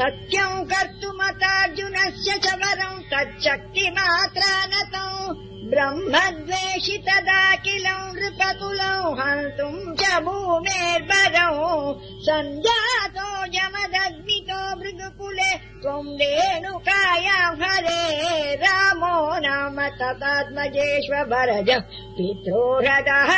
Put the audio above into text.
सत्यम् कर्तुमतार्जुनस्य च वरम् तच्छक्तिमात्रा नतौ ब्रह्मद्वेषि तदा किलौ नृपकुलौ हन्तुम् च भूमेर्वरौ। सञ्जातो यमदग्नितो भृगुकुले त्वम् रेणुकायाम् हरे रामो नाम तपद्मजेष्व भरज पितो हृदः